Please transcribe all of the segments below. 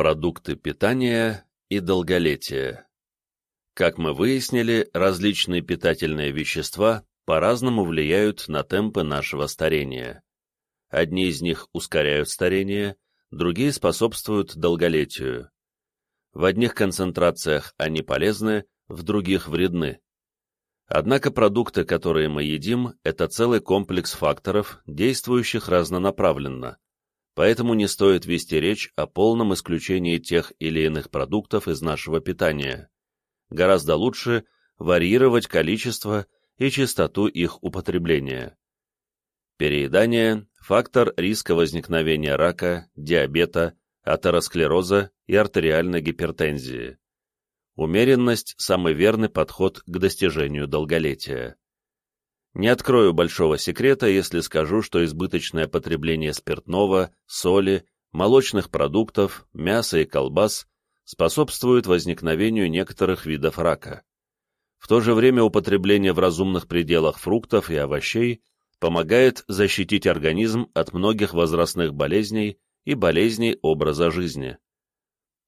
Продукты питания и долголетие. Как мы выяснили, различные питательные вещества по-разному влияют на темпы нашего старения. Одни из них ускоряют старение, другие способствуют долголетию. В одних концентрациях они полезны, в других вредны. Однако продукты, которые мы едим, это целый комплекс факторов, действующих разнонаправленно. Поэтому не стоит вести речь о полном исключении тех или иных продуктов из нашего питания. Гораздо лучше варьировать количество и частоту их употребления. Переедание – фактор риска возникновения рака, диабета, атеросклероза и артериальной гипертензии. Умеренность – самый верный подход к достижению долголетия. Не открою большого секрета, если скажу, что избыточное потребление спиртного, соли, молочных продуктов, мяса и колбас способствует возникновению некоторых видов рака. В то же время употребление в разумных пределах фруктов и овощей помогает защитить организм от многих возрастных болезней и болезней образа жизни.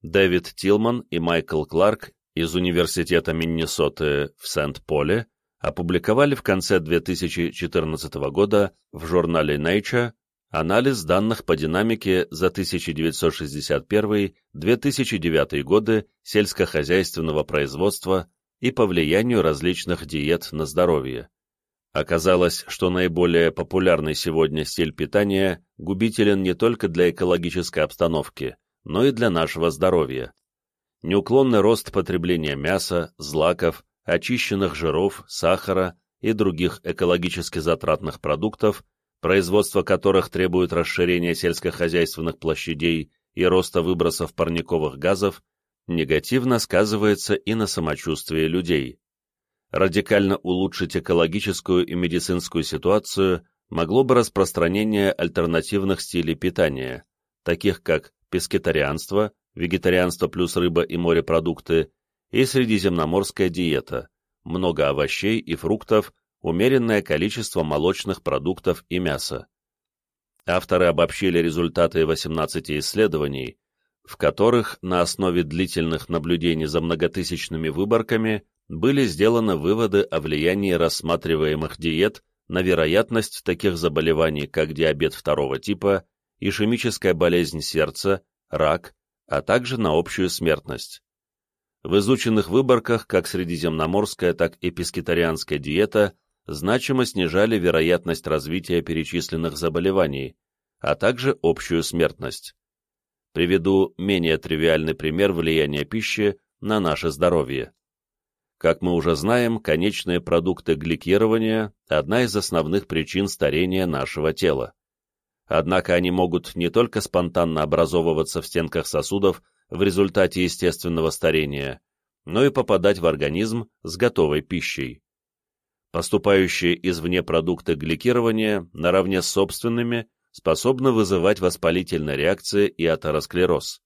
Дэвид Тилман и Майкл Кларк из Университета Миннесоты в Сент-Поле опубликовали в конце 2014 года в журнале Nature анализ данных по динамике за 1961-2009 годы сельскохозяйственного производства и по влиянию различных диет на здоровье. Оказалось, что наиболее популярный сегодня стиль питания губителен не только для экологической обстановки, но и для нашего здоровья. Неуклонный рост потребления мяса, злаков, очищенных жиров, сахара и других экологически затратных продуктов, производство которых требует расширения сельскохозяйственных площадей и роста выбросов парниковых газов, негативно сказывается и на самочувствии людей. Радикально улучшить экологическую и медицинскую ситуацию могло бы распространение альтернативных стилей питания, таких как пескетарианство, вегетарианство плюс рыба и морепродукты и средиземноморская диета, много овощей и фруктов, умеренное количество молочных продуктов и мяса. Авторы обобщили результаты 18 исследований, в которых на основе длительных наблюдений за многотысячными выборками были сделаны выводы о влиянии рассматриваемых диет на вероятность таких заболеваний, как диабет второго типа, ишемическая болезнь сердца, рак, а также на общую смертность. В изученных выборках как средиземноморская, так и пескетарианская диета значимо снижали вероятность развития перечисленных заболеваний, а также общую смертность. Приведу менее тривиальный пример влияния пищи на наше здоровье. Как мы уже знаем, конечные продукты гликирования – одна из основных причин старения нашего тела. Однако они могут не только спонтанно образовываться в стенках сосудов в результате естественного старения, но и попадать в организм с готовой пищей. Поступающие извне продукты гликирования наравне с собственными способны вызывать воспалительные реакции и атеросклероз.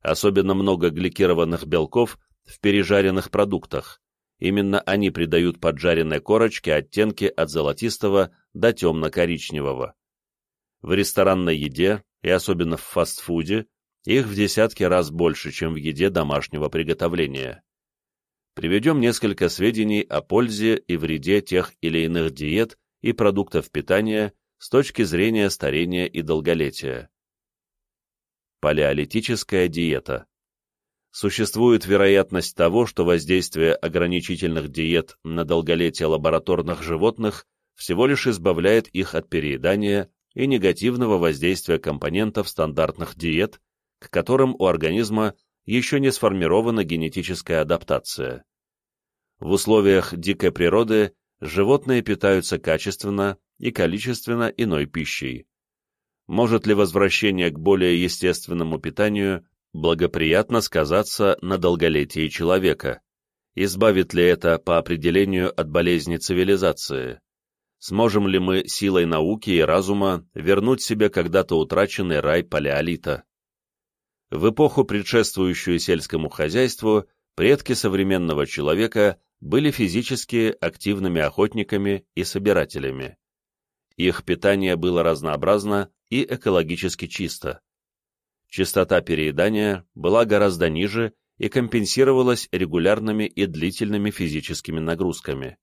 Особенно много гликированных белков – в пережаренных продуктах. Именно они придают поджаренной корочке оттенки от золотистого до темно-коричневого. В ресторанной еде, и особенно в фастфуде, их в десятки раз больше, чем в еде домашнего приготовления. Приведем несколько сведений о пользе и вреде тех или иных диет и продуктов питания с точки зрения старения и долголетия. Палеолитическая диета существует вероятность того, что воздействие ограничительных диет на долголетие лабораторных животных всего лишь избавляет их от переедания и негативного воздействия компонентов стандартных диет, к которым у организма еще не сформирована генетическая адаптация. В условиях дикой природы животные питаются качественно и количественно иной пищей. Может ли возвращение к более естественному питанию благоприятно сказаться на долголетии человека. Избавит ли это по определению от болезни цивилизации? Сможем ли мы силой науки и разума вернуть себе когда-то утраченный рай палеолита? В эпоху, предшествующую сельскому хозяйству, предки современного человека были физически активными охотниками и собирателями. Их питание было разнообразно и экологически чисто. частота переедания была гораздо ниже и компенсировалась регулярными и длительными физическими нагрузками.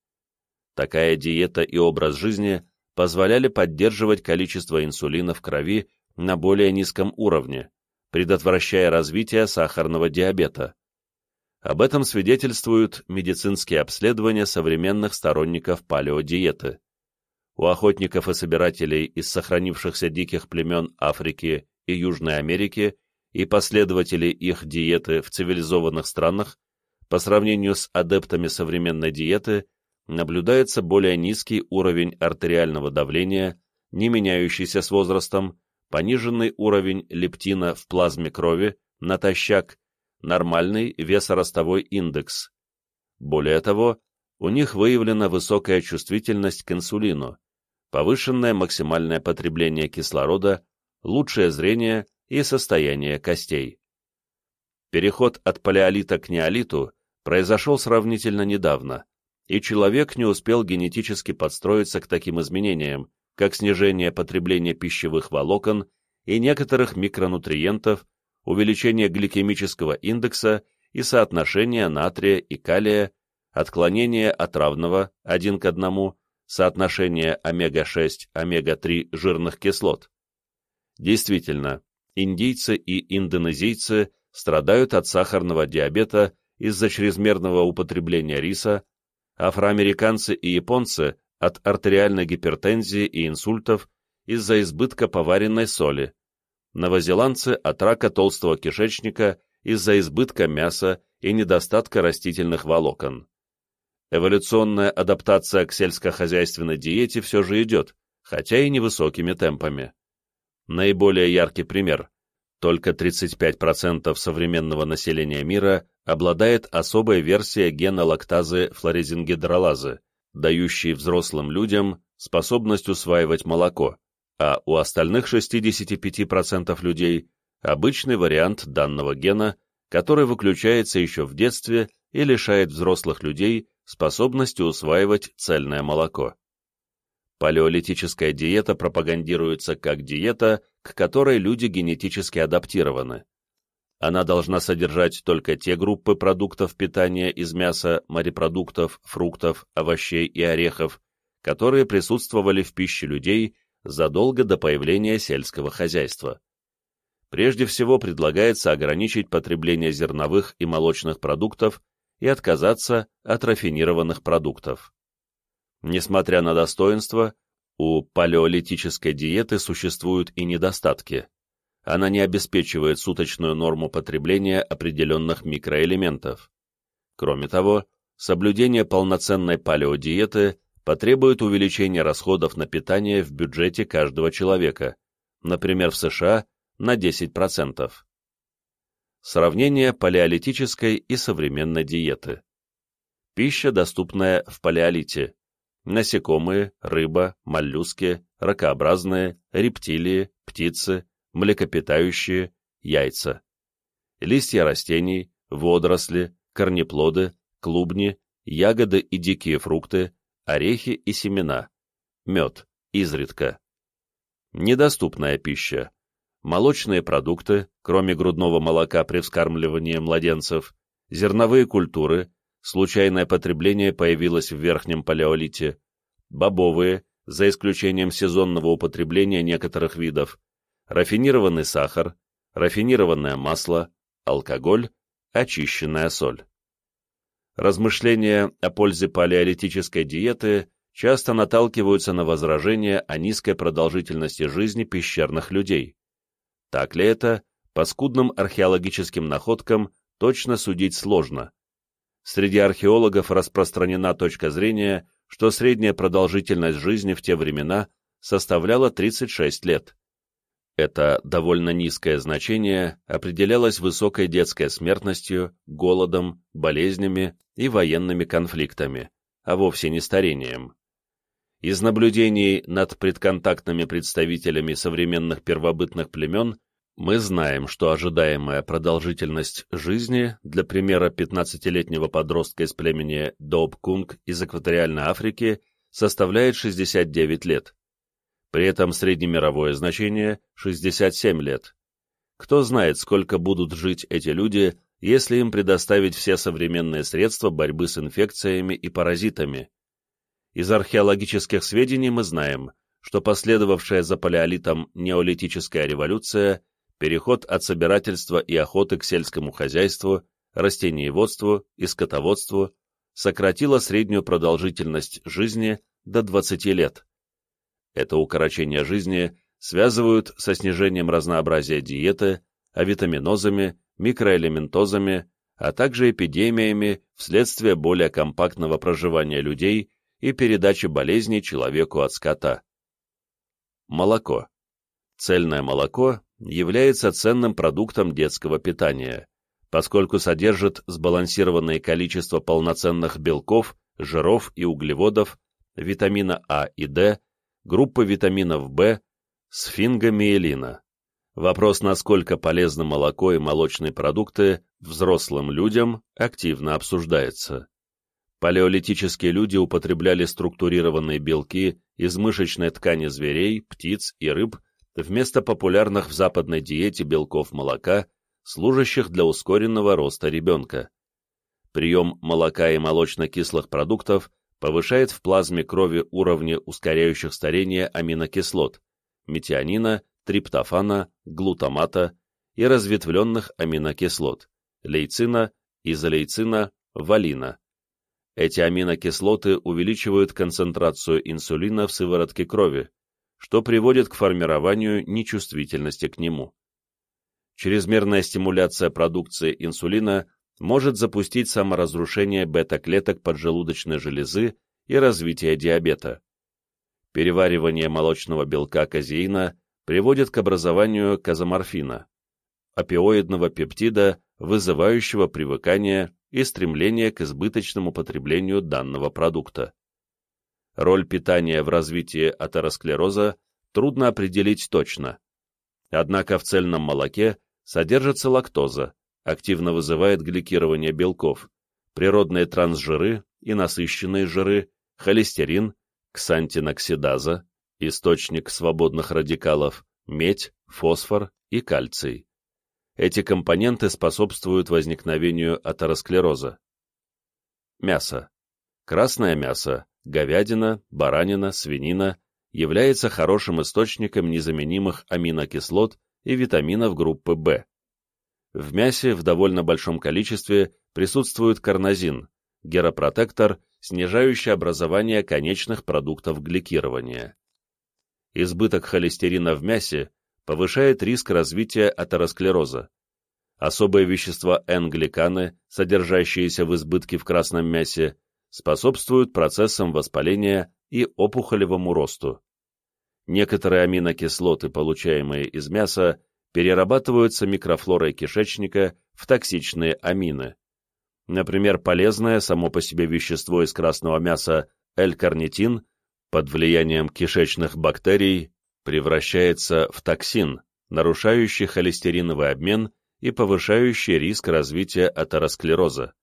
Такая диета и образ жизни позволяли поддерживать количество инсулина в крови на более низком уровне, предотвращая развитие сахарного диабета. Об этом свидетельствуют медицинские обследования современных сторонников палеодиеты. У охотников и собирателей из сохранившихся диких племен Африки и Южной Америки и последователей их диеты в цивилизованных странах по сравнению с адептами современной диеты наблюдается более низкий уровень артериального давления, не меняющийся с возрастом, пониженный уровень лептина в плазме крови натощак, нормальный весоростовой индекс. Более того, у них выявлена высокая чувствительность к инсулину, повышенное максимальное потребление кислорода, лучшее зрение и состояние костей. Переход от палеолита к неолиту произошел сравнительно недавно, и человек не успел генетически подстроиться к таким изменениям, как снижение потребления пищевых волокон и некоторых микронутриентов, увеличение гликемического индекса и соотношение натрия и калия, отклонение от равного 1 к 1, соотношение омега-6, омега-3 жирных кислот. Действительно, индийцы и индонезийцы страдают от сахарного диабета из-за чрезмерного употребления риса, афроамериканцы и японцы от артериальной гипертензии и инсультов из-за избытка поваренной соли, новозеландцы от рака толстого кишечника из-за избытка мяса и недостатка растительных волокон. Эволюционная адаптация к сельскохозяйственной диете все же идет, хотя и невысокими темпами. Наиболее яркий пример. Только 35% современного населения мира обладает особой версией гена лактазы флорезингидролазы, дающей взрослым людям способность усваивать молоко, а у остальных 65% людей обычный вариант данного гена, который выключается еще в детстве и лишает взрослых людей способности усваивать цельное молоко. Палеолитическая диета пропагандируется как диета, к которой люди генетически адаптированы. Она должна содержать только те группы продуктов питания из мяса, морепродуктов, фруктов, овощей и орехов, которые присутствовали в пище людей задолго до появления сельского хозяйства. Прежде всего предлагается ограничить потребление зерновых и молочных продуктов и отказаться от рафинированных продуктов. Несмотря на достоинства, у палеолитической диеты существуют и недостатки. Она не обеспечивает суточную норму потребления определенных микроэлементов. Кроме того, соблюдение полноценной палеодиеты потребует увеличения расходов на питание в бюджете каждого человека, например, в США на 10%. Сравнение палеолитической и современной диеты. Пища, доступная в палеолите. Насекомые, рыба, моллюски, ракообразные, рептилии, птицы, млекопитающие, яйца. Листья растений, водоросли, корнеплоды, клубни, ягоды и дикие фрукты, орехи и семена, мед, изредка. Недоступная пища молочные продукты, кроме грудного молока при вскармливании младенцев, зерновые культуры, случайное потребление появилось в верхнем палеолите, бобовые, за исключением сезонного употребления некоторых видов, рафинированный сахар, рафинированное масло, алкоголь, очищенная соль. Размышления о пользе палеолитической диеты часто наталкиваются на возражения о низкой продолжительности жизни пещерных людей. Так ли это, по скудным археологическим находкам точно судить сложно. Среди археологов распространена точка зрения, что средняя продолжительность жизни в те времена составляла 36 лет. Это довольно низкое значение определялось высокой детской смертностью, голодом, болезнями и военными конфликтами, а вовсе не старением. Из наблюдений над предконтактными представителями современных первобытных племен мы знаем, что ожидаемая продолжительность жизни для примера 15-летнего подростка из племени Добкунг из экваториальной Африки составляет 69 лет. При этом среднемировое значение – 67 лет. Кто знает, сколько будут жить эти люди, если им предоставить все современные средства борьбы с инфекциями и паразитами. Из археологических сведений мы знаем, что последовавшая за палеолитом неолитическая революция, переход от собирательства и охоты к сельскому хозяйству, растениеводству и скотоводству сократила среднюю продолжительность жизни до 20 лет. Это укорочение жизни связывают со снижением разнообразия диеты, авитаминозами, микроэлементозами, а также эпидемиями вследствие более компактного проживания людей и передачи болезней человеку от скота. Молоко. Цельное молоко является ценным продуктом детского питания, поскольку содержит сбалансированное количество полноценных белков, жиров и углеводов, витамина А и D, группы витаминов В, сфингомиелина. Вопрос, насколько полезно молоко и молочные продукты взрослым людям, активно обсуждается. Палеолитические люди употребляли структурированные белки из мышечной ткани зверей, птиц и рыб вместо популярных в западной диете белков молока, служащих для ускоренного роста ребенка. Прием молока и молочно-кислых продуктов повышает в плазме крови уровни ускоряющих старение аминокислот, метионина триптофана, глутамата и разветвленных аминокислот, лейцина, изолейцина, валина. Эти аминокислоты увеличивают концентрацию инсулина в сыворотке крови, что приводит к формированию нечувствительности к нему. Чрезмерная стимуляция продукции инсулина может запустить саморазрушение бета-клеток поджелудочной железы и развитие диабета. Переваривание молочного белка казеина приводит к образованию казоморфина, опиоидного пептида, вызывающего привыкание и стремление к избыточному потреблению данного продукта. Роль питания в развитии атеросклероза трудно определить точно. Однако в цельном молоке содержится лактоза, активно вызывает гликирование белков, природные трансжиры и насыщенные жиры, холестерин, ксантиноксидаза, источник свободных радикалов, медь, фосфор и кальций. Эти компоненты способствуют возникновению атеросклероза. Мясо. Красное мясо, говядина, баранина, свинина является хорошим источником незаменимых аминокислот и витаминов группы В. В мясе в довольно большом количестве присутствует карнозин, геропротектор, снижающий образование конечных продуктов гликирования избыток холестерина в мясе повышает риск развития атеросклероза. Особые вещества N-гликаны, содержащиеся в избытке в красном мясе, способствуют процессам воспаления и опухолевому росту. Некоторые аминокислоты, получаемые из мяса, перерабатываются микрофлорой кишечника в токсичные амины. Например, полезное само по себе вещество из красного мяса L-карнитин под влиянием кишечных бактерий превращается в токсин, нарушающий холестериновый обмен и повышающий риск развития атеросклероза.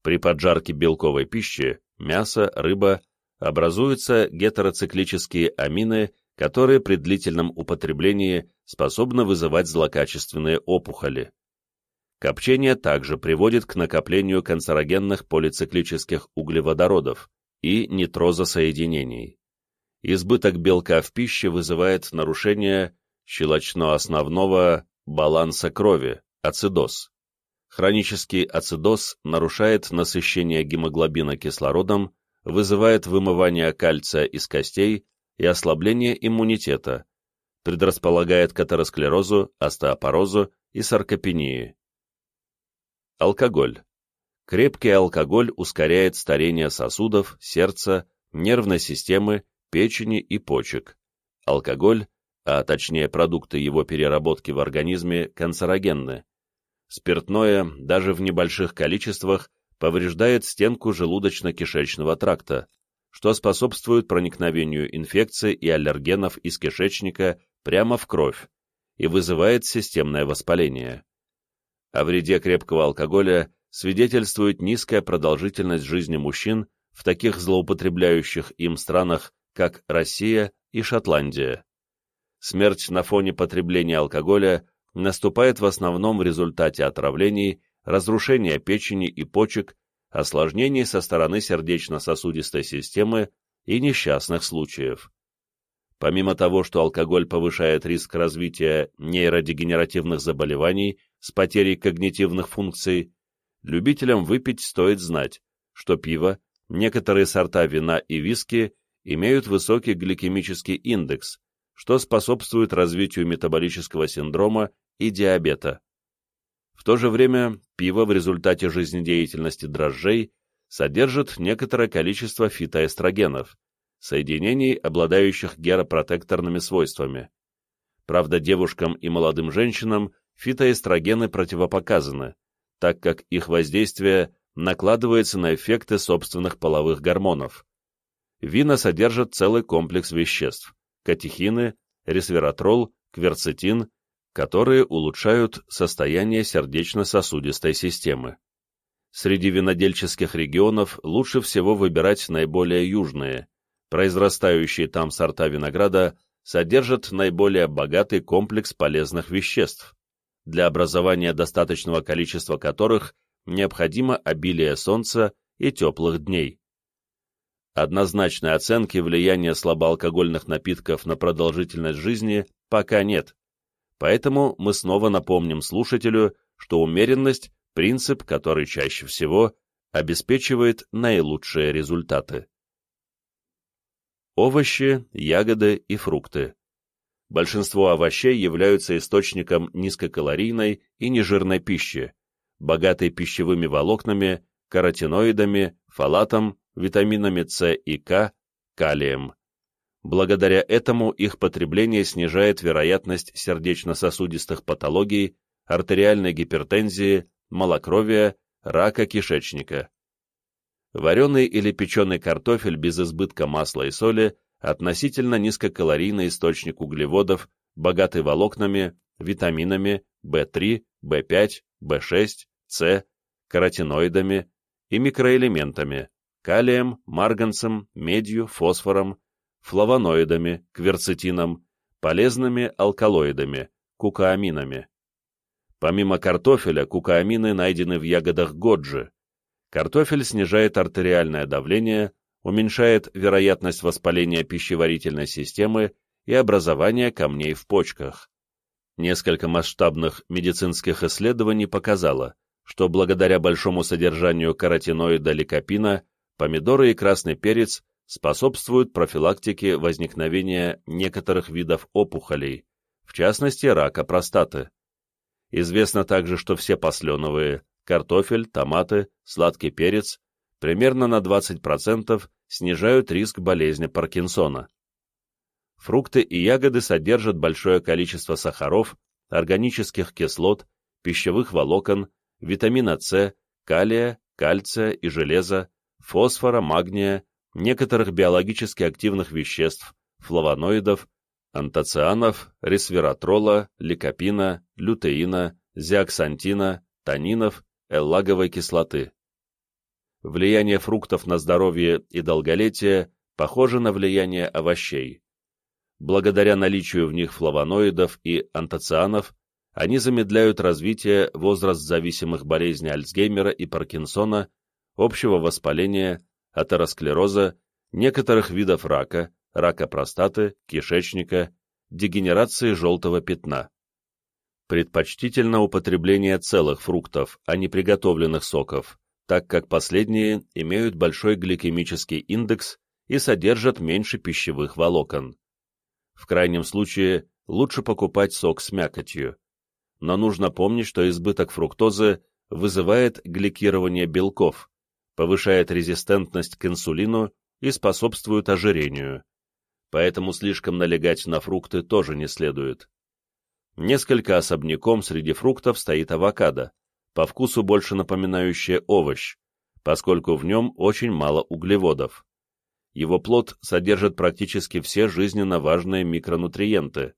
При поджарке белковой пищи, мясо, рыба, образуются гетероциклические амины, которые при длительном употреблении способны вызывать злокачественные опухоли. Копчение также приводит к накоплению канцерогенных полициклических углеводородов, и нитрозосоединений. Избыток белка в пище вызывает нарушение щелочно-основного баланса крови, ацидоз. Хронический ацидоз нарушает насыщение гемоглобина кислородом, вызывает вымывание кальция из костей и ослабление иммунитета, предрасполагает к атеросклерозу, остеопорозу и саркопении. Алкоголь. Крепкий алкоголь ускоряет старение сосудов, сердца, нервной системы, печени и почек. Алкоголь, а точнее продукты его переработки в организме, канцерогенны. Спиртное, даже в небольших количествах, повреждает стенку желудочно-кишечного тракта, что способствует проникновению инфекций и аллергенов из кишечника прямо в кровь и вызывает системное воспаление. О вреде крепкого алкоголя свидетельствует низкая продолжительность жизни мужчин в таких злоупотребляющих им странах, как Россия и Шотландия. Смерть на фоне потребления алкоголя наступает в основном в результате отравлений, разрушения печени и почек, осложнений со стороны сердечно-сосудистой системы и несчастных случаев. Помимо того, что алкоголь повышает риск развития нейродегенеративных заболеваний с потерей когнитивных функций, любителям выпить стоит знать, что пиво, некоторые сорта вина и виски имеют высокий гликемический индекс, что способствует развитию метаболического синдрома и диабета. В то же время пиво в результате жизнедеятельности дрожжей содержит некоторое количество фитоэстрогенов, соединений, обладающих геропротекторными свойствами. Правда, девушкам и молодым женщинам фитоэстрогены противопоказаны, так как их воздействие накладывается на эффекты собственных половых гормонов. Вина содержат целый комплекс веществ – катехины, ресвератрол, кверцетин, которые улучшают состояние сердечно-сосудистой системы. Среди винодельческих регионов лучше всего выбирать наиболее южные. Произрастающие там сорта винограда содержат наиболее богатый комплекс полезных веществ, для образования достаточного количества которых необходимо обилие солнца и теплых дней. Однозначной оценки влияния слабоалкогольных напитков на продолжительность жизни пока нет, поэтому мы снова напомним слушателю, что умеренность – принцип, который чаще всего обеспечивает наилучшие результаты. Овощи, ягоды и фрукты. Большинство овощей являются источником низкокалорийной и нежирной пищи, богатой пищевыми волокнами, каротиноидами, фолатом, витаминами С и К, калием. Благодаря этому их потребление снижает вероятность сердечно-сосудистых патологий, артериальной гипертензии, малокровия, рака кишечника. Вареный или печеный картофель без избытка масла и соли относительно низкокалорийный источник углеводов, богатый волокнами, витаминами В3, В5, В6, С, каротиноидами и микроэлементами, калием, марганцем, медью, фосфором, флавоноидами, кверцетином, полезными алкалоидами, кукааминами. Помимо картофеля, кукаамины найдены в ягодах годжи. Картофель снижает артериальное давление, уменьшает вероятность воспаления пищеварительной системы и образования камней в почках. Несколько масштабных медицинских исследований показало, что благодаря большому содержанию каротиноида ликопина помидоры и красный перец способствуют профилактике возникновения некоторых видов опухолей, в частности рака простаты. Известно также, что все посленовые – картофель, томаты, сладкий перец – примерно на 20% снижают риск болезни Паркинсона. Фрукты и ягоды содержат большое количество сахаров, органических кислот, пищевых волокон, витамина С, калия, кальция и железа, фосфора, магния, некоторых биологически активных веществ, флавоноидов, антоцианов, ресвератрола, ликопина, лютеина, зиаксантина, танинов, эллаговой кислоты. Влияние фруктов на здоровье и долголетие похоже на влияние овощей. Благодаря наличию в них флавоноидов и антоцианов, они замедляют развитие возраст-зависимых болезней Альцгеймера и Паркинсона общего воспаления, атеросклероза, некоторых видов рака, рака простаты, кишечника, дегенерации желтого пятна. Предпочтительно употребление целых фруктов, а не приготовленных соков, так как последние имеют большой гликемический индекс и содержат меньше пищевых волокон. В крайнем случае лучше покупать сок с мякотью. Но нужно помнить, что избыток фруктозы вызывает гликирование белков, повышает резистентность к инсулину и способствует ожирению. Поэтому слишком налегать на фрукты тоже не следует. Несколько особняком среди фруктов стоит авокадо, по вкусу больше напоминающее овощ, поскольку в нем очень мало углеводов. Его плод содержит практически все жизненно важные микронутриенты,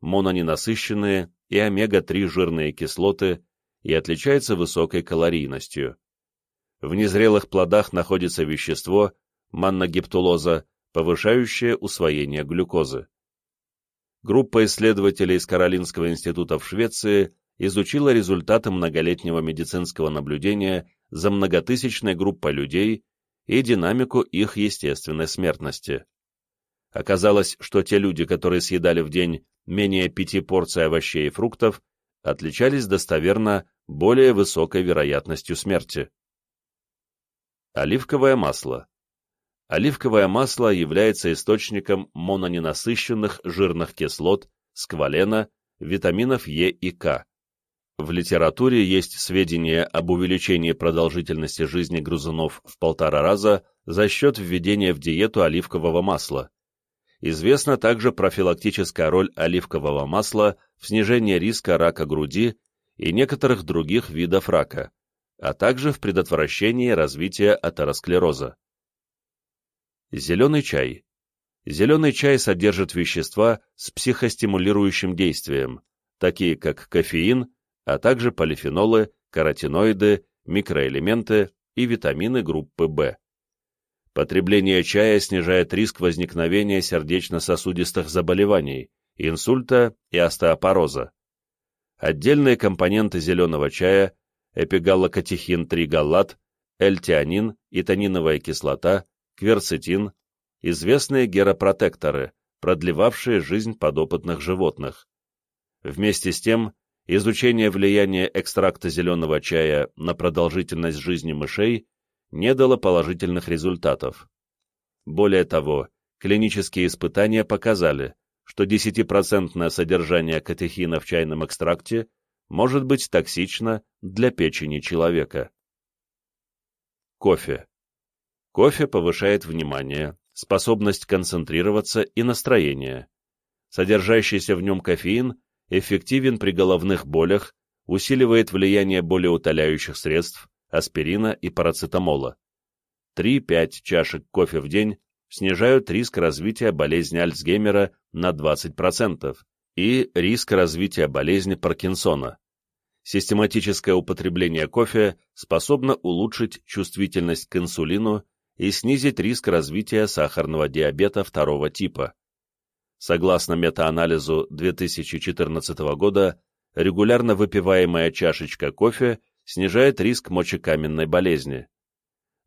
мононенасыщенные и омега-3 жирные кислоты и отличается высокой калорийностью. В незрелых плодах находится вещество, манногептулоза, повышающее усвоение глюкозы. группа исследователей из Каролинского института в Швеции изучила результаты многолетнего медицинского наблюдения за многотысячной группой людей и динамику их естественной смертности. Оказалось, что те люди, которые съедали в день менее пяти порций овощей и фруктов, отличались достоверно более высокой вероятностью смерти. Оливковое масло. Оливковое масло является источником мононенасыщенных жирных кислот, сквалена, витаминов Е и К. В литературе есть сведения об увеличении продолжительности жизни грызунов в полтора раза за счет введения в диету оливкового масла. Известна также профилактическая роль оливкового масла в снижении риска рака груди и некоторых других видов рака, а также в предотвращении развития атеросклероза. Зеленый чай. Зеленый чай содержит вещества с психостимулирующим действием, такие как кофеин, а также полифенолы, каротиноиды, микроэлементы и витамины группы В. Потребление чая снижает риск возникновения сердечно-сосудистых заболеваний, инсульта и остеопороза. Отдельные компоненты зеленого чая – эпигаллокатехин-3-галлат, эльтианин и тониновая кислота, кверцетин – известные геропротекторы, продлевавшие жизнь подопытных животных. Вместе с тем, изучение влияния экстракта зеленого чая на продолжительность жизни мышей не дало положительных результатов. Более того, клинические испытания показали, что 10% содержание катехина в чайном экстракте может быть токсично для печени человека. Кофе. Кофе повышает внимание, способность концентрироваться и настроение. Содержащийся в нем кофеин эффективен при головных болях, усиливает влияние болеутоляющих средств, аспирина и парацетамола. 3-5 чашек кофе в день снижают риск развития болезни Альцгеймера на 20% и риск развития болезни Паркинсона. Систематическое употребление кофе способно улучшить чувствительность к инсулину и снизить риск развития сахарного диабета второго типа. Согласно метаанализу 2014 года, регулярно выпиваемая чашечка кофе снижает риск мочекаменной болезни.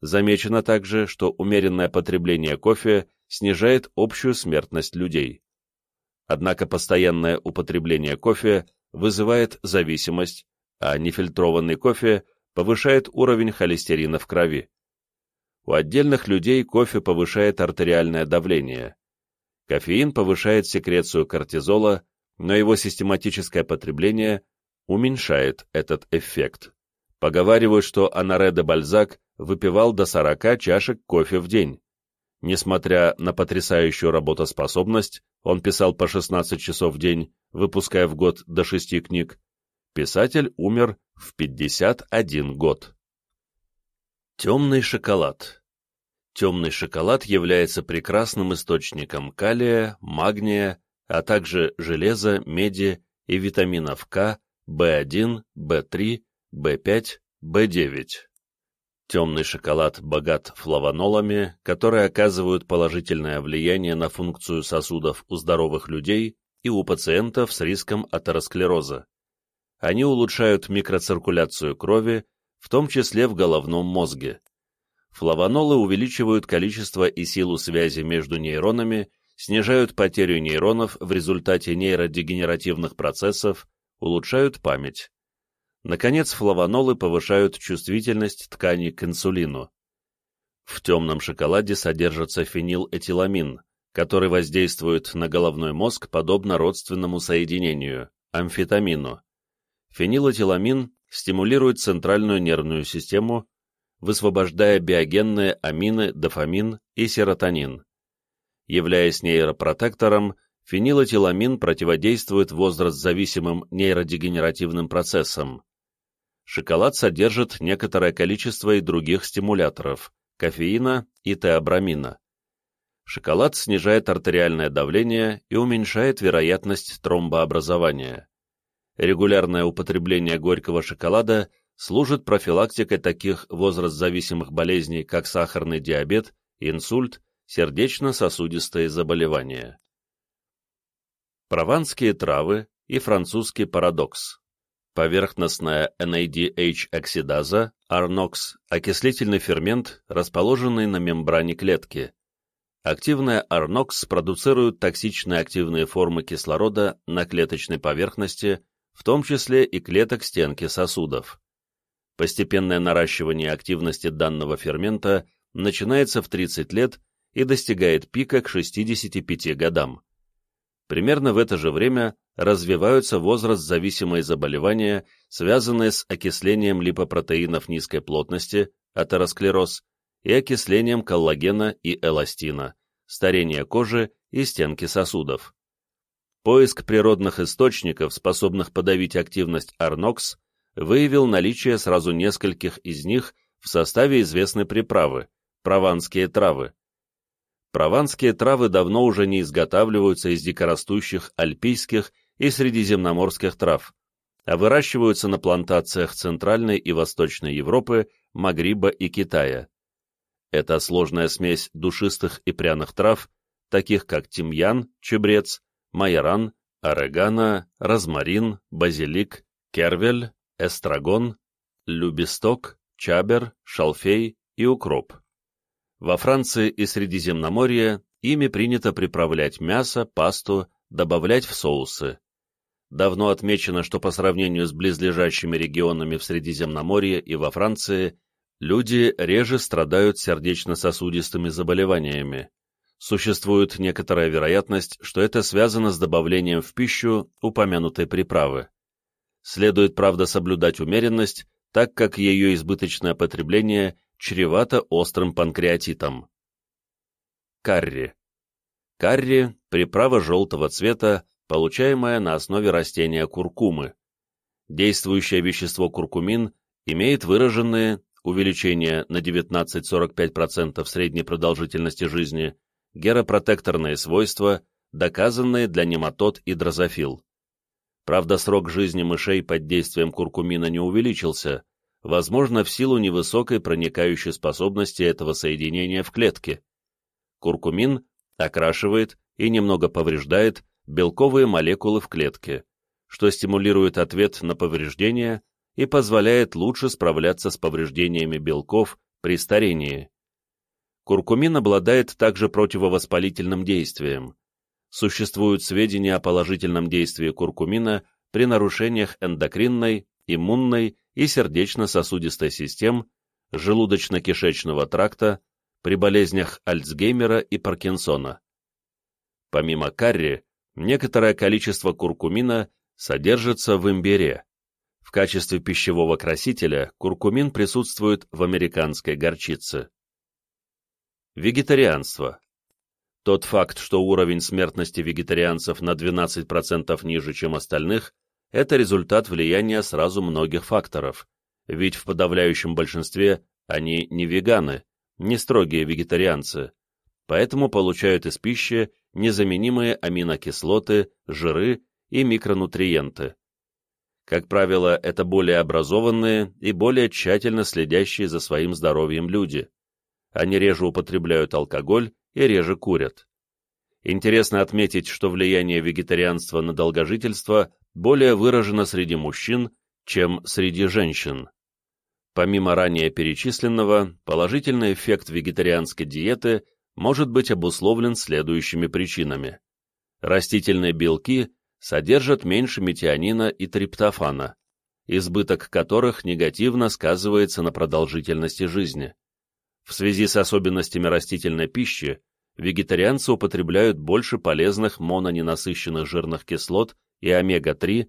Замечено также, что умеренное потребление кофе снижает общую смертность людей. Однако постоянное употребление кофе вызывает зависимость, а нефильтрованный кофе повышает уровень холестерина в крови. У отдельных людей кофе повышает артериальное давление. Кофеин повышает секрецию кортизола, но его систематическое потребление уменьшает этот эффект. Поговаривают, что Анаре де Бальзак выпивал до 40 чашек кофе в день. Несмотря на потрясающую работоспособность, он писал по 16 часов в день, выпуская в год до 6 книг. Писатель умер в 51 год. Темный шоколад Темный шоколад является прекрасным источником калия, магния, а также железа, меди и витаминов К, В1, В3, В5, В9. Темный шоколад богат флавонолами, которые оказывают положительное влияние на функцию сосудов у здоровых людей и у пациентов с риском атеросклероза. Они улучшают микроциркуляцию крови, в том числе в головном мозге. Флавонолы увеличивают количество и силу связи между нейронами, снижают потерю нейронов в результате нейродегенеративных процессов, улучшают память. Наконец, флавонолы повышают чувствительность тканей к инсулину. В темном шоколаде содержится фенилэтиламин, который воздействует на головной мозг подобно родственному соединению – амфетамину. Фенилэтиламин стимулирует центральную нервную систему, высвобождая биогенные амины, дофамин и серотонин. Являясь нейропротектором, фенилэтиламин противодействует возраст-зависимым нейродегенеративным процессам. Шоколад содержит некоторое количество и других стимуляторов – кофеина и теобрамина. Шоколад снижает артериальное давление и уменьшает вероятность тромбообразования. Регулярное употребление горького шоколада служит профилактикой таких возраст-зависимых болезней, как сахарный диабет, инсульт, сердечно-сосудистые заболевания. прованские травы и французский парадокс. Поверхностная NADH-оксидаза, Arnox, окислительный фермент, расположенный на мембране клетки. Активная Arnox продуцирует токсичные активные формы кислорода на клеточной поверхности, в том числе и клеток стенки сосудов. Постепенное наращивание активности данного фермента начинается в 30 лет и достигает пика к 65 годам. Примерно в это же время развиваются возраст-зависимые заболевания, связанные с окислением липопротеинов низкой плотности, атеросклероз, и окислением коллагена и эластина, старение кожи и стенки сосудов. Поиск природных источников, способных подавить активность Арнокс, выявил наличие сразу нескольких из них в составе известной приправы – прованские травы. Прованские травы давно уже не изготавливаются из дикорастущих альпийских и средиземноморских трав, а выращиваются на плантациях Центральной и Восточной Европы, Магриба и Китая. Это сложная смесь душистых и пряных трав, таких как тимьян, чебрец, майоран, орегано, розмарин, базилик, кервель, эстрагон, любисток, чабер, шалфей и укроп. Во Франции и Средиземноморье ими принято приправлять мясо, пасту, добавлять в соусы. Давно отмечено, что по сравнению с близлежащими регионами в Средиземноморье и во Франции, люди реже страдают сердечно-сосудистыми заболеваниями. Существует некоторая вероятность, что это связано с добавлением в пищу упомянутой приправы. Следует, правда, соблюдать умеренность, так как ее избыточное потребление чревато острым панкреатитом. Карри. Карри – приправа желтого цвета, получаемая на основе растения куркумы. Действующее вещество куркумин имеет выраженные увеличение на 19-45% средней продолжительности жизни, геропротекторные свойства, доказанные для нематод и дрозофил. Правда, срок жизни мышей под действием куркумина не увеличился, возможно, в силу невысокой проникающей способности этого соединения в клетке. Куркумин окрашивает и немного повреждает белковые молекулы в клетке, что стимулирует ответ на повреждения и позволяет лучше справляться с повреждениями белков при старении. Куркумин обладает также противовоспалительным действием, существуют сведения о положительном действии куркумина при нарушениях эндокринной, иммунной и сердечно-сосудистой систем, желудочно-кишечного тракта, при болезнях Альцгеймера и Паркинсона. Помимо карри, некоторое количество куркумина содержится в имбире. В качестве пищевого красителя куркумин присутствует в американской горчице. Вегетарианство. Тот факт, что уровень смертности вегетарианцев на 12% ниже, чем остальных, это результат влияния сразу многих факторов, ведь в подавляющем большинстве они не веганы, не строгие вегетарианцы, поэтому получают из пищи незаменимые аминокислоты, жиры и микронутриенты. Как правило, это более образованные и более тщательно следящие за своим здоровьем люди. Они реже употребляют алкоголь и реже курят. Интересно отметить, что влияние вегетарианства на долгожительство более выражено среди мужчин, чем среди женщин. Помимо ранее перечисленного, положительный эффект вегетарианской диеты может быть обусловлен следующими причинами. Растительные белки содержат меньше метионина и триптофана, избыток которых негативно сказывается на продолжительности жизни. В связи с особенностями растительной пищи, вегетарианцы употребляют больше полезных мононенасыщенных жирных кислот и омега-3,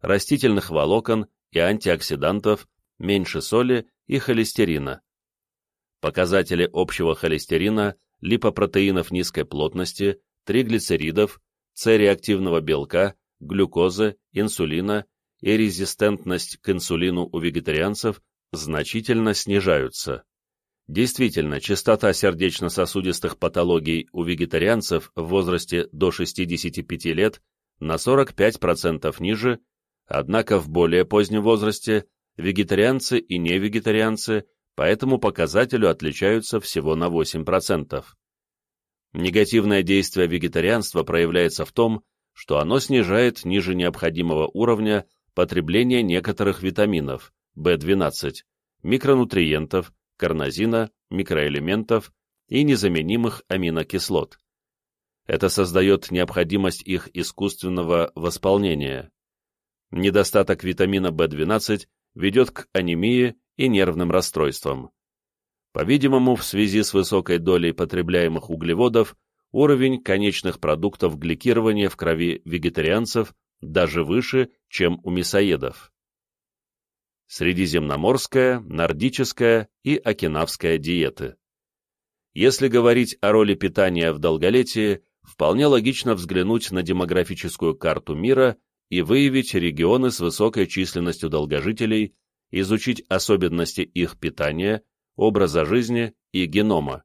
растительных волокон и антиоксидантов, меньше соли и холестерина. Показатели общего холестерина, липопротеинов низкой плотности, триглицеридов, С-реактивного белка, глюкозы, инсулина и резистентность к инсулину у вегетарианцев значительно снижаются. Действительно, частота сердечно-сосудистых патологий у вегетарианцев в возрасте до 65 лет на 45% ниже, однако в более позднем возрасте вегетарианцы и невегетарианцы по этому показателю отличаются всего на 8%. Негативное действие вегетарианства проявляется в том, что оно снижает ниже необходимого уровня потребление некоторых витаминов В12, микронутриентов, карнозина, микроэлементов и незаменимых аминокислот. Это создает необходимость их искусственного восполнения. Недостаток витамина В12 ведет к анемии и нервным расстройствам. По-видимому, в связи с высокой долей потребляемых углеводов, уровень конечных продуктов гликирования в крови вегетарианцев даже выше, чем у мясоедов. Средиземноморская, нордическая и окинавская диеты. Если говорить о роли питания в долголетии, вполне логично взглянуть на демографическую карту мира и выявить регионы с высокой численностью долгожителей, изучить особенности их питания, образа жизни и генома.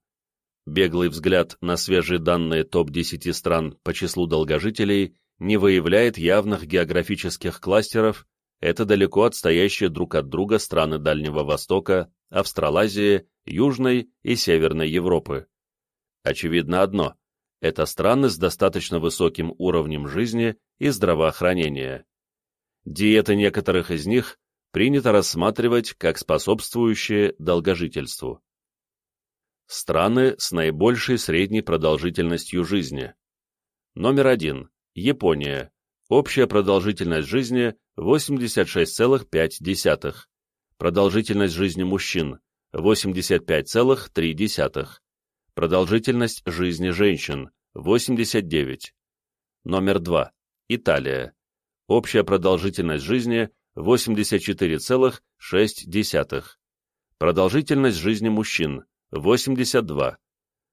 Беглый взгляд на свежие данные топ-10 стран по числу долгожителей не выявляет явных географических кластеров, это далеко отстоящие друг от друга страны Дальнего Востока, Австралазии, Южной и Северной Европы. Очевидно одно – это страны с достаточно высоким уровнем жизни и здравоохранения. Диеты некоторых из них принято рассматривать как способствующие долгожительству. Страны с наибольшей средней продолжительностью жизни. Номер один. Япония. Общая продолжительность жизни 86,5. Продолжительность жизни мужчин 85,3. Продолжительность жизни женщин 89. Номер 2. Италия. Общая продолжительность жизни 84,6. Продолжительность жизни мужчин 82.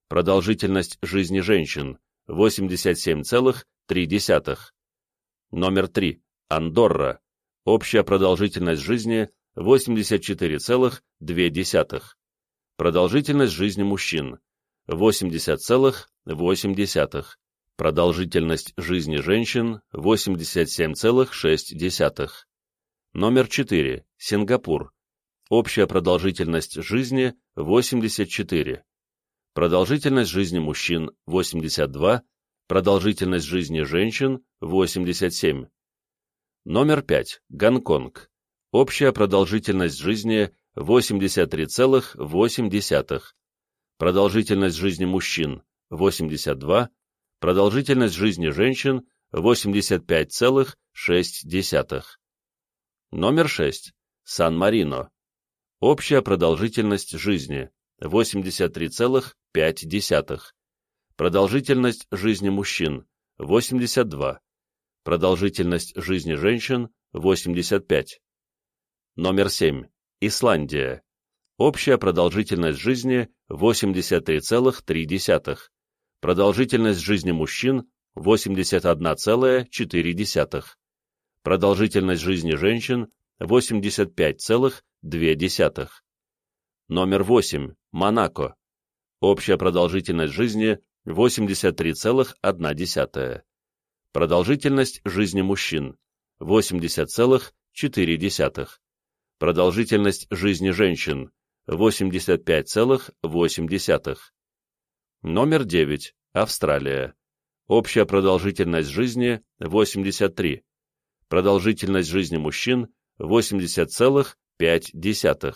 Продолжительность жизни женщин 87,3. Номер 3. Андорра. Общая продолжительность жизни 84,2. Продолжительность жизни мужчин 80,8. Продолжительность жизни женщин 87,6. Номер 4. Сингапур. Общая продолжительность жизни 84. Продолжительность жизни мужчин 82, продолжительность жизни женщин 87. Номер 5. Гонконг. Общая продолжительность жизни 83,8. Продолжительность жизни мужчин 82, продолжительность жизни женщин 85,6. Номер 6. Сан-Марино. Общая продолжительность жизни 83,5. Продолжительность жизни мужчин 82. Продолжительность жизни женщин 85. Номер 7. Исландия. Общая продолжительность жизни 83,3. Продолжительность жизни мужчин 81,4. Продолжительность жизни женщин 85,2. Номер 8. Монако. Общая продолжительность жизни 83,1. Продолжительность жизни мужчин 80,4. Продолжительность жизни женщин 85,8. Номер 9. Австралия. Общая продолжительность жизни 83. Продолжительность жизни мужчин 80,5.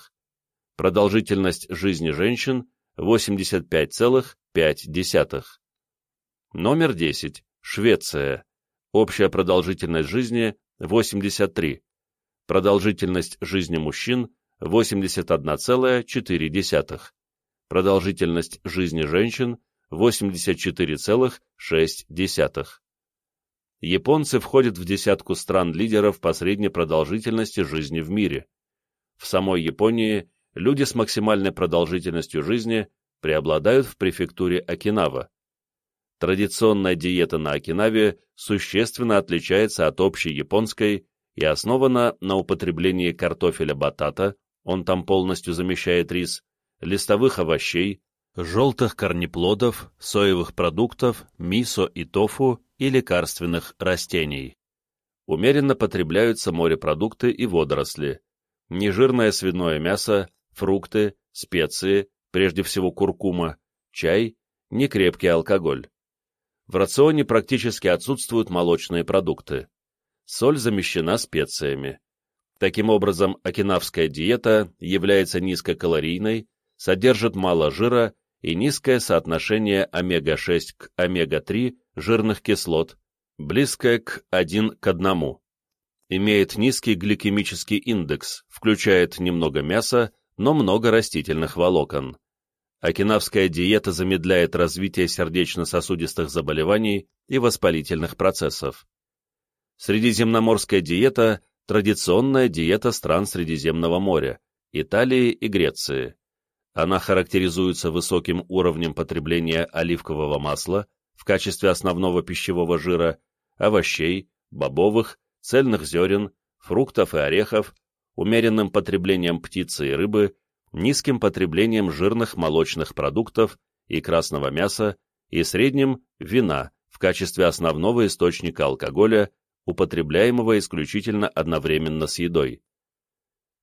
Продолжительность жизни женщин 85,5. Номер 10. Швеция. Общая продолжительность жизни 83. Продолжительность жизни мужчин 81,4. Продолжительность жизни женщин 84,6. Японцы входят в десятку стран-лидеров по средней продолжительности жизни в мире. В самой Японии люди с максимальной продолжительностью жизни преобладают в префектуре Окинава. Традиционная диета на Окинаве существенно отличается от общей японской и основана на употреблении картофеля-батата, он там полностью замещает рис, листовых овощей, желтых корнеплодов, соевых продуктов, мисо и тофу и лекарственных растений. Умеренно потребляются морепродукты и водоросли, нежирное свиное мясо, фрукты, специи, прежде всего куркума, чай, некрепкий алкоголь. в рационе практически отсутствуют молочные продукты. Соль замещена специями. Таким образом, окинавская диета является низкокалорийной, содержит мало жира и низкое соотношение омега-6 к омега-3 жирных кислот, близкое к 1 к 1. Имеет низкий гликемический индекс, включает немного мяса, но много растительных волокон. Окинавская диета замедляет развитие сердечно-сосудистых заболеваний и воспалительных процессов. Средиземноморская диета – традиционная диета стран Средиземного моря, Италии и Греции. Она характеризуется высоким уровнем потребления оливкового масла в качестве основного пищевого жира, овощей, бобовых, цельных зерен, фруктов и орехов, умеренным потреблением птицы и рыбы, низким потреблением жирных молочных продуктов и красного мяса и средним вина в качестве основного источника алкоголя, употребляемого исключительно одновременно с едой.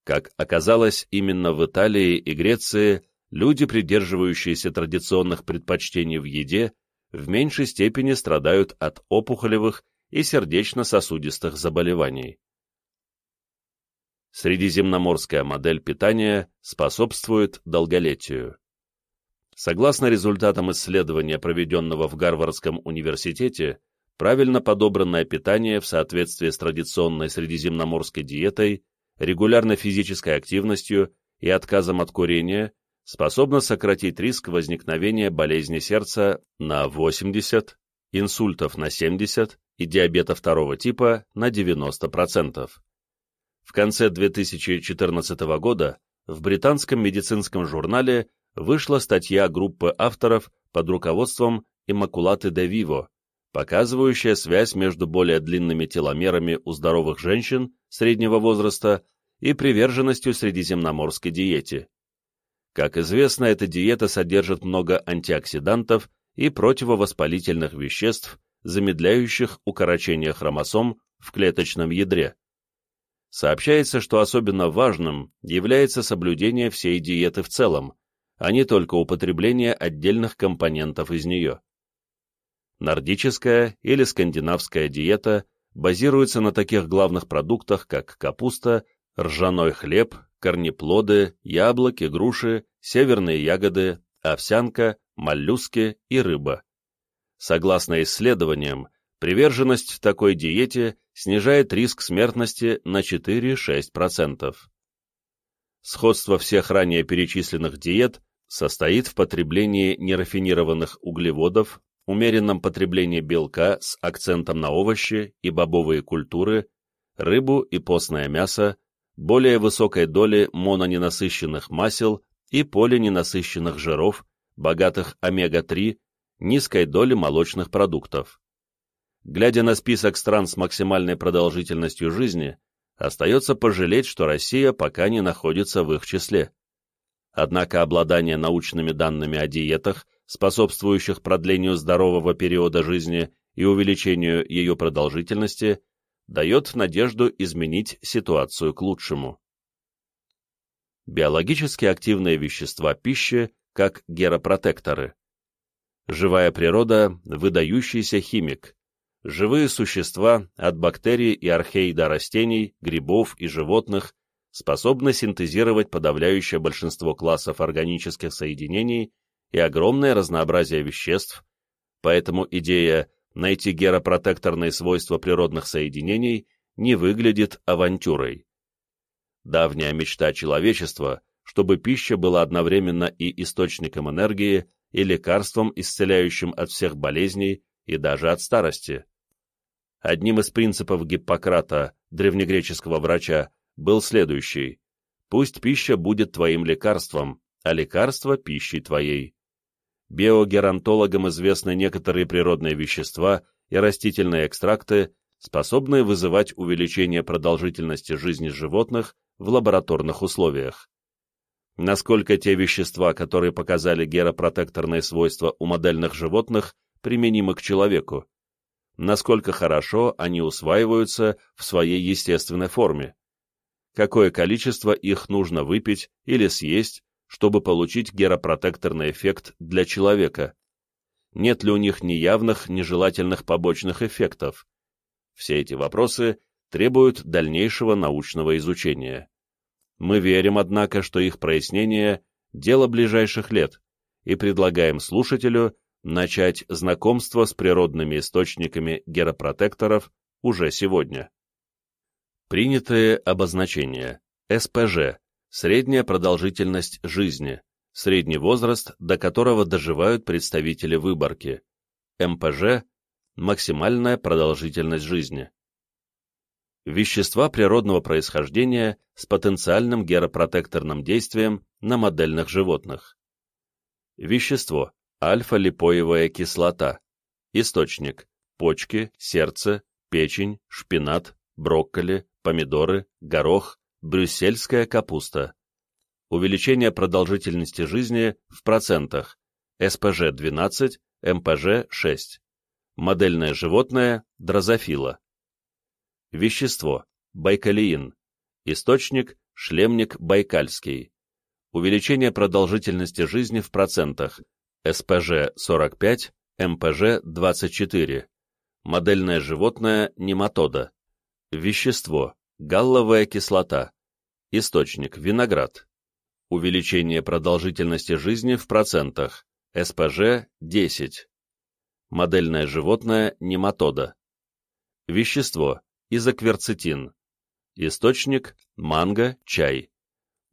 Как оказалось, именно в Италии и Греции люди, придерживающиеся традиционных предпочтений в еде, в меньшей степени страдают от опухолевых и сердечно-сосудистых заболеваний. Средиземноморская модель питания способствует долголетию. Согласно результатам исследования, проведенного в Гарвардском университете, правильно подобранное питание в соответствии с традиционной средиземноморской диетой регулярной физической активностью и отказом от курения способна сократить риск возникновения болезни сердца на 80, инсультов на 70 и диабета второго типа на 90%. В конце 2014 года в британском медицинском журнале вышла статья группы авторов под руководством Иммакулаты де Виво, показывающая связь между более длинными теломерами у здоровых женщин среднего возраста и приверженностью средиземноморской диете. Как известно, эта диета содержит много антиоксидантов и противовоспалительных веществ, замедляющих укорочение хромосом в клеточном ядре. Сообщается, что особенно важным является соблюдение всей диеты в целом, а не только употребление отдельных компонентов из нее. Нордическая или скандинавская диета базируется на таких главных продуктах, как капуста, ржаной хлеб, корнеплоды, яблоки, груши, северные ягоды, овсянка, моллюски и рыба. Согласно исследованиям, приверженность такой диете снижает риск смертности на 4-6%. Сходство всех ранее перечисленных диет состоит в потреблении нерафинированных углеводов, умеренном потреблении белка с акцентом на овощи и бобовые культуры, рыбу и постное мясо, более высокой доли мононенасыщенных масел и полиненасыщенных жиров, богатых омега-3, низкой доли молочных продуктов. Глядя на список стран с максимальной продолжительностью жизни, остается пожалеть, что Россия пока не находится в их числе. Однако обладание научными данными о диетах, способствующих продлению здорового периода жизни и увеличению ее продолжительности, дает надежду изменить ситуацию к лучшему. Биологически активные вещества пищи как геропротекторы. Живая природа – выдающийся химик. Живые существа, от бактерий и архей до растений, грибов и животных, способны синтезировать подавляющее большинство классов органических соединений и огромное разнообразие веществ, поэтому идея найти геропротекторные свойства природных соединений не выглядит авантюрой. Давняя мечта человечества, чтобы пища была одновременно и источником энергии, и лекарством, исцеляющим от всех болезней и даже от старости. Одним из принципов Гиппократа, древнегреческого врача, был следующий «Пусть пища будет твоим лекарством, а лекарство – пищей твоей». Биогеронтологам известны некоторые природные вещества и растительные экстракты, способные вызывать увеличение продолжительности жизни животных в лабораторных условиях. Насколько те вещества, которые показали геропротекторные свойства у модельных животных, применимы к человеку? Насколько хорошо они усваиваются в своей естественной форме? Какое количество их нужно выпить или съесть, чтобы получить геропротекторный эффект для человека. нет ли у них неявных, нежелательных побочных эффектов. Все эти вопросы требуют дальнейшего научного изучения. Мы верим, однако, что их прояснение – дело ближайших лет, и предлагаем слушателю начать знакомство с природными источниками геропротекторов уже сегодня. Принятые обозначения. СПЖ – средняя продолжительность жизни, средний возраст, до которого доживают представители выборки. МПЖ – максимальная продолжительность жизни. Вещества природного происхождения с потенциальным геропротекторным действием на модельных животных. Вещество – альфа-липоевая кислота. Источник – почки, сердце, печень, шпинат, брокколи, помидоры, горох, брюссельская капуста. Увеличение продолжительности жизни в процентах. СПЖ-12, МПЖ-6. Модельное животное – дрозофила. Вещество – байкалиин. Источник – шлемник байкальский. Увеличение продолжительности жизни в процентах. СПЖ-45, МПЖ-24. Модельное животное – нематода. Вещество – галловая кислота. Источник – виноград. Увеличение продолжительности жизни в процентах. СПЖ – 10. Модельное животное – нематода. Вещество – изокверцетин. Источник – манго, чай.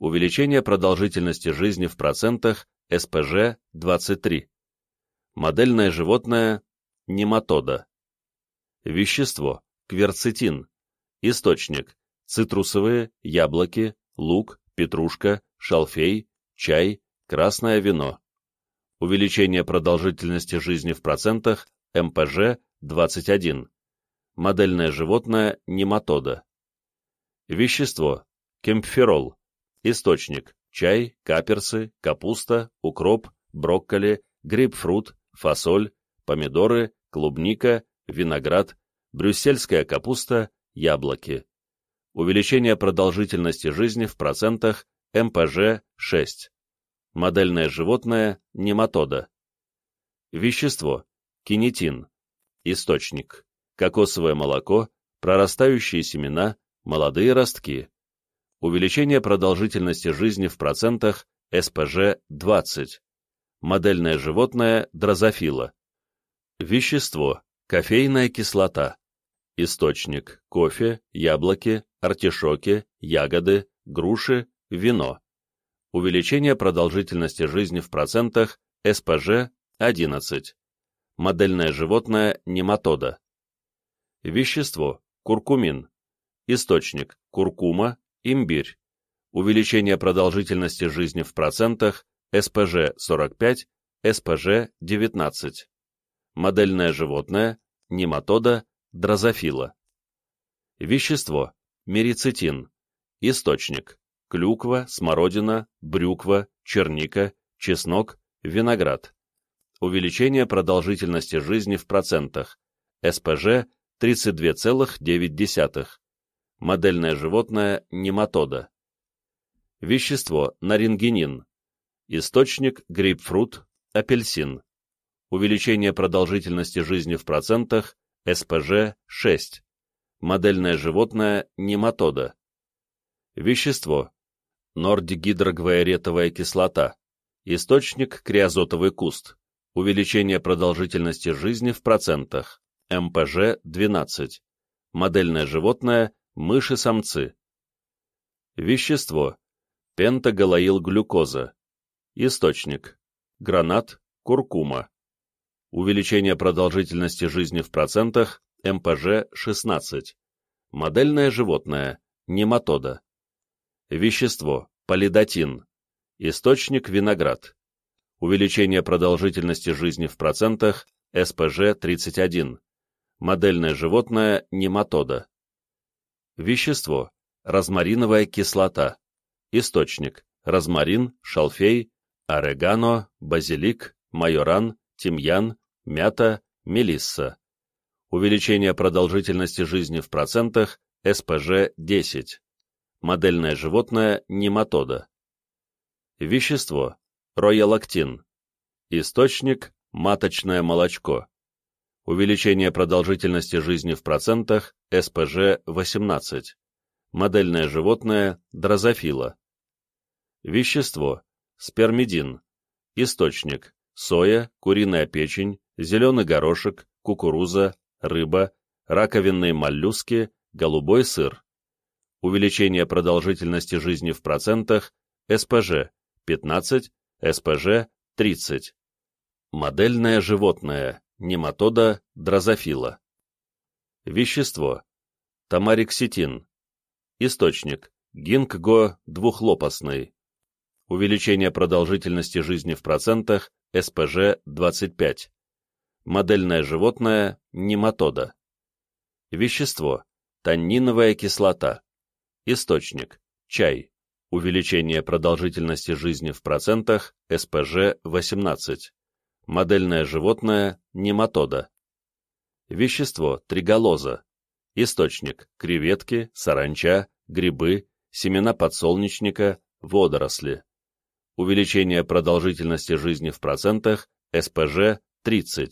Увеличение продолжительности жизни в процентах. СПЖ – 23. Модельное животное – нематода. Вещество – кверцетин. Источник – цитрусовые, яблоки, лук, петрушка, шалфей, чай, красное вино. Увеличение продолжительности жизни в процентах МПЖ 21. Модельное животное нематода. Вещество. Кемпферол. Источник. Чай, каперсы, капуста, укроп, брокколи, грейпфрут, фасоль, помидоры, клубника, виноград, брюссельская капуста, яблоки. Увеличение продолжительности жизни в процентах МПЖ-6. Модельное животное – нематода. Вещество – кинетин. Источник – кокосовое молоко, прорастающие семена, молодые ростки. Увеличение продолжительности жизни в процентах СПЖ-20. Модельное животное – дрозофила. Вещество – кофейная кислота. Источник – кофе, яблоки, артишоки, ягоды, груши, вино. Увеличение продолжительности жизни в процентах СПЖ 11. Модельное животное нематода. Вещество – куркумин. Источник – куркума, имбирь. Увеличение продолжительности жизни в процентах СПЖ 45, СПЖ 19. Модельное животное – нематода, дрозофила. Вещество – мерицетин. Источник – клюква, смородина, брюква, черника, чеснок, виноград. Увеличение продолжительности жизни в процентах. СПЖ 32,9. Модельное животное – нематода. Вещество – нарингенин. Источник – грейпфрут, апельсин. Увеличение продолжительности жизни в процентах СПЖ 6. Модельное животное нематода. Вещество. Нордигидрогваеретовая кислота. Источник криозотовый куст. Увеличение продолжительности жизни в процентах. МПЖ 12. Модельное животное мыши-самцы. Вещество. Пентагалоилглюкоза. Источник. Гранат, куркума. Увеличение продолжительности жизни в процентах МПЖ-16. Модельное животное нематода. Вещество полидотин. Источник виноград. Увеличение продолжительности жизни в процентах СПЖ-31. Модельное животное нематода. Вещество розмариновая кислота. Источник розмарин, шалфей, орегано, базилик, майоран, тимьян, мята, мелисса. Увеличение продолжительности жизни в процентах СПЖ-10. Модельное животное нематода. Вещество. Роялактин. Источник маточное молочко. Увеличение продолжительности жизни в процентах СПЖ-18. Модельное животное дрозофила. Вещество. Спермидин. Источник. Соя, куриная печень, зеленый горошек, кукуруза, рыба, раковинные моллюски, голубой сыр. Увеличение продолжительности жизни в процентах СПЖ 15, СПЖ 30. Модельное животное, нематода, дрозофила. Вещество. Тамариксетин. Источник. Гинкго двухлопастный. Увеличение продолжительности жизни в процентах СПЖ 25. Модельное животное, нематода. Вещество. Танниновая кислота. Источник. Чай. Увеличение продолжительности жизни в процентах СПЖ-18. Модельное животное нематода. Вещество триголоза. Источник креветки, саранча, грибы, семена подсолнечника, водоросли. Увеличение продолжительности жизни в процентах СПЖ-30.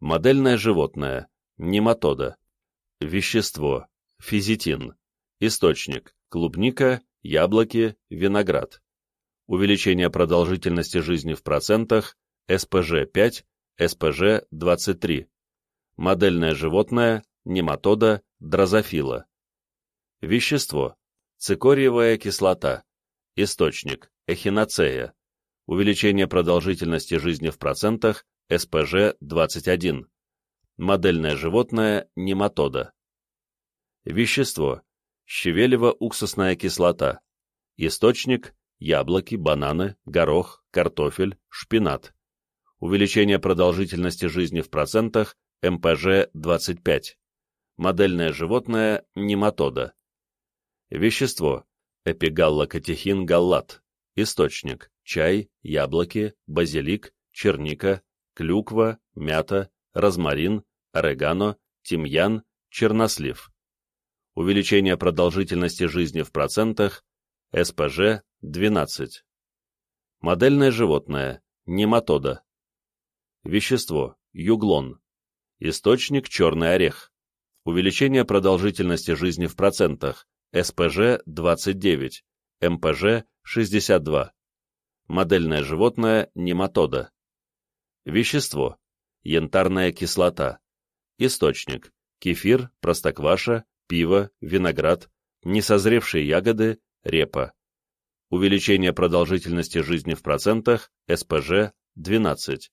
Модельное животное нематода. Вещество. Физитин. Источник. Клубника, яблоки, виноград. Увеличение продолжительности жизни в процентах СПЖ-5, СПЖ-23. Модельное животное, нематода, дрозофила. Вещество. Цикориевая кислота. Источник. Эхиноцея. Увеличение продолжительности жизни в процентах СПЖ-21 модельное животное нематода. Вещество. Щавелево-уксусная кислота. Источник – яблоки, бананы, горох, картофель, шпинат. Увеличение продолжительности жизни в процентах МПЖ-25. Модельное животное нематода. Вещество. Эпигаллокатехин-галлат. Источник – чай, яблоки, базилик, черника, клюква, мята, розмарин, орегано, тимьян, чернослив. Увеличение продолжительности жизни в процентах СПЖ 12. Модельное животное нематода. Вещество юглон. Источник черный орех. Увеличение продолжительности жизни в процентах СПЖ 29, МПЖ 62. Модельное животное нематода. Вещество янтарная кислота. Источник – кефир, простокваша, пиво, виноград, несозревшие ягоды, репа. Увеличение продолжительности жизни в процентах СПЖ – 12.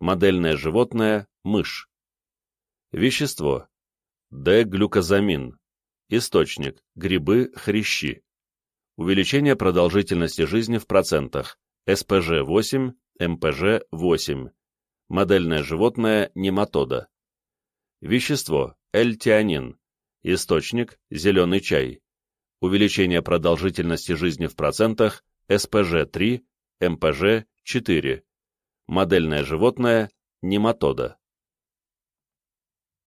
Модельное животное – мышь. Вещество – Д-глюкозамин. Источник – грибы, хрящи. Увеличение продолжительности жизни в процентах СПЖ 8, МПЖ 8. Модельное животное нематода. Вещество – L-тианин. Источник – зеленый чай. Увеличение продолжительности жизни в процентах СПЖ-3, МПЖ-4. Модельное животное – нематода.